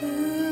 pe